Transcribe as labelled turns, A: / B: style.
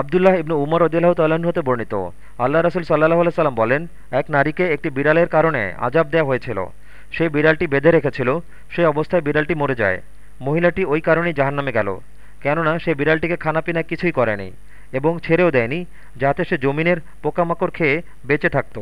A: আবদুল্লাহ ইবনু উমর রদিল্লাহ তাল্লাহ্ন হতে বর্ণিত। আল্লাহ রসুল সাল্লাহ সাল্লাম বলেন, এক নারীকে একটি বিড়ালের কারণে আজাব দেওয়া হয়েছিল। সেই বিড়ালটি বেঁধে রেখেছিল সেই অবস্থায় বিড়ালটি মরে যায়। মহিলাটি ওই কারণেই জাহান্নামে গেল, কেননা সে বিড়ালটিকে খানাপিনা কিছুই করেনি এবং ছেড়েও দেয়নি, যাতে সে জমিনের পোকামাকড় খেয়ে বেঁচে থাকত।